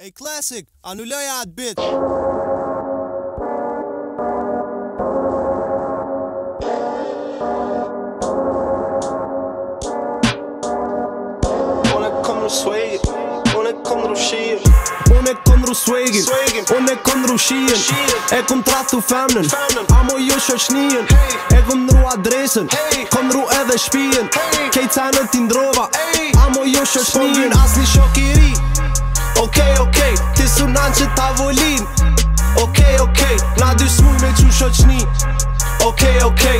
A classic, anuloj atë bitch Unë e këndru swegin, unë e këndru shien E këm të rathu femnen, a mu jo shë njën E këm nru adresen, këm nru edhe shpien Kejtë në t'indrova, a mu jo shë është njën Asli shok Okej, okay, okej, okay, ti sunan që tavolin Okej, okay, okej, okay, na dy smuj me që shoqni Okej, okej,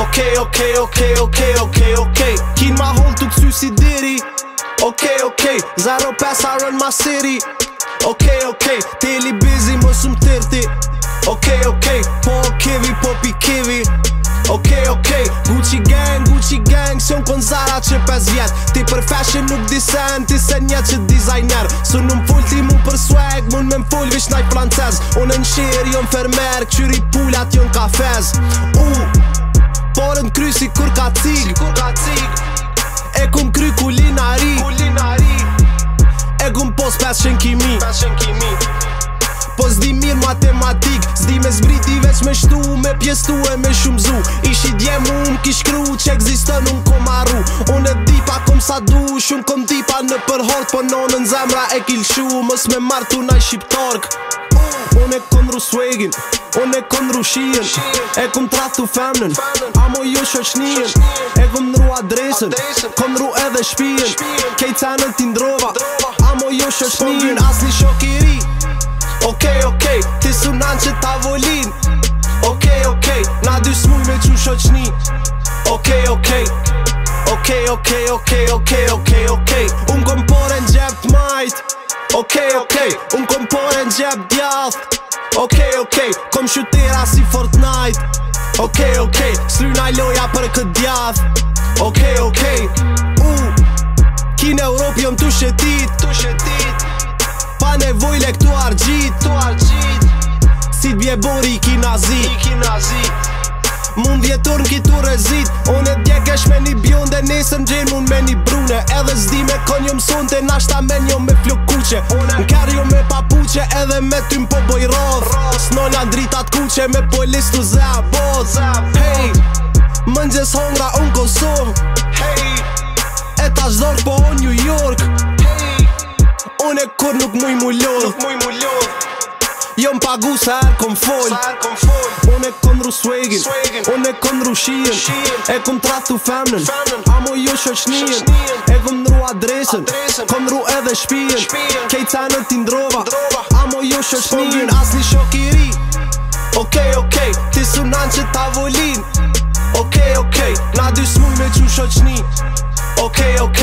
okej, okej, okej, okej, okej, okej Kin ma hull të kësy si diri Okej, okej, zaro pes arën ma siri Okej, okay, okej, okay, ti li bizi më sum tërti Okej, okay, okej, okay, po kevi, po pi Ok, ok, Gucci gang, Gucci gang Se unë kon Zara që pes vjet Ti për fashion nuk disen, ti se një që designer Su në mfull ti mu për swag, mund me mfull vish naj francez Unë në shirë, jo në fermer, këqyri pullat jo në kafez U, uh, porën kry si kur ka cik Si kur ka cik E kum kry kulinari Kulinari E kum pos 500 zbriti veç me shtu Me pjestu e me shumzu Ishi djemë unë kishkru që egzistën unë kom arru Unë e dipa kom sa du Shumë kom dipa në përhort Po nonën zemra e kilshu Mës me martu na shqiptork Unë e kom ru swagin Unë e kom ru shien E kom tratu femnen Amo jo shoshnien E kom adresen Kom edhe shpien Kej cenën ti ndrova Amo jo shoshnien Asli shokiri Ok, ok, ti sunan që ta volin Ok, ok, na dy smuj me që shoqni Ok, ok, ok, ok, ok, ok, ok, ok Unë këm pore në gjep majt Ok, ok, unë këm pore në gjep djath Ok, ok, këm shutera si Fortnite Ok, ok, sry na loja për kët djath Ok, ok, u uh, Kine Europion të shetit, të shetit nevoj le këtu argjit Këtu argjit Si t'bje bori i kinazi I Mund vjetur në kitu rezit On e djekesh me një bjonde dhe nesër në gjenë me një brune Edhe zdi me konjëm sonë nashta me njo me flokuqe Në jo me papuqe Edhe me ty më po boj rodh Së në dritat Me poj listu za a Hey Më njës hongra unë Kosovë Hey E ta zdorë po unë New York e kur nuk muj mu lodh Jo më pagu sa erë kom fol Unë e këndru ru Unë e këndru ru shien E këm trahtu femnen Amo mu ju E kom ru adresen Kom ru edhe shpien Kejtë sa në tim Amo A ju shoshnien Asli shokiri i ri Ok, ok, ti su nan që tavolin volin Ok, ok, na dy smull me qu shoshnien Ok, ok,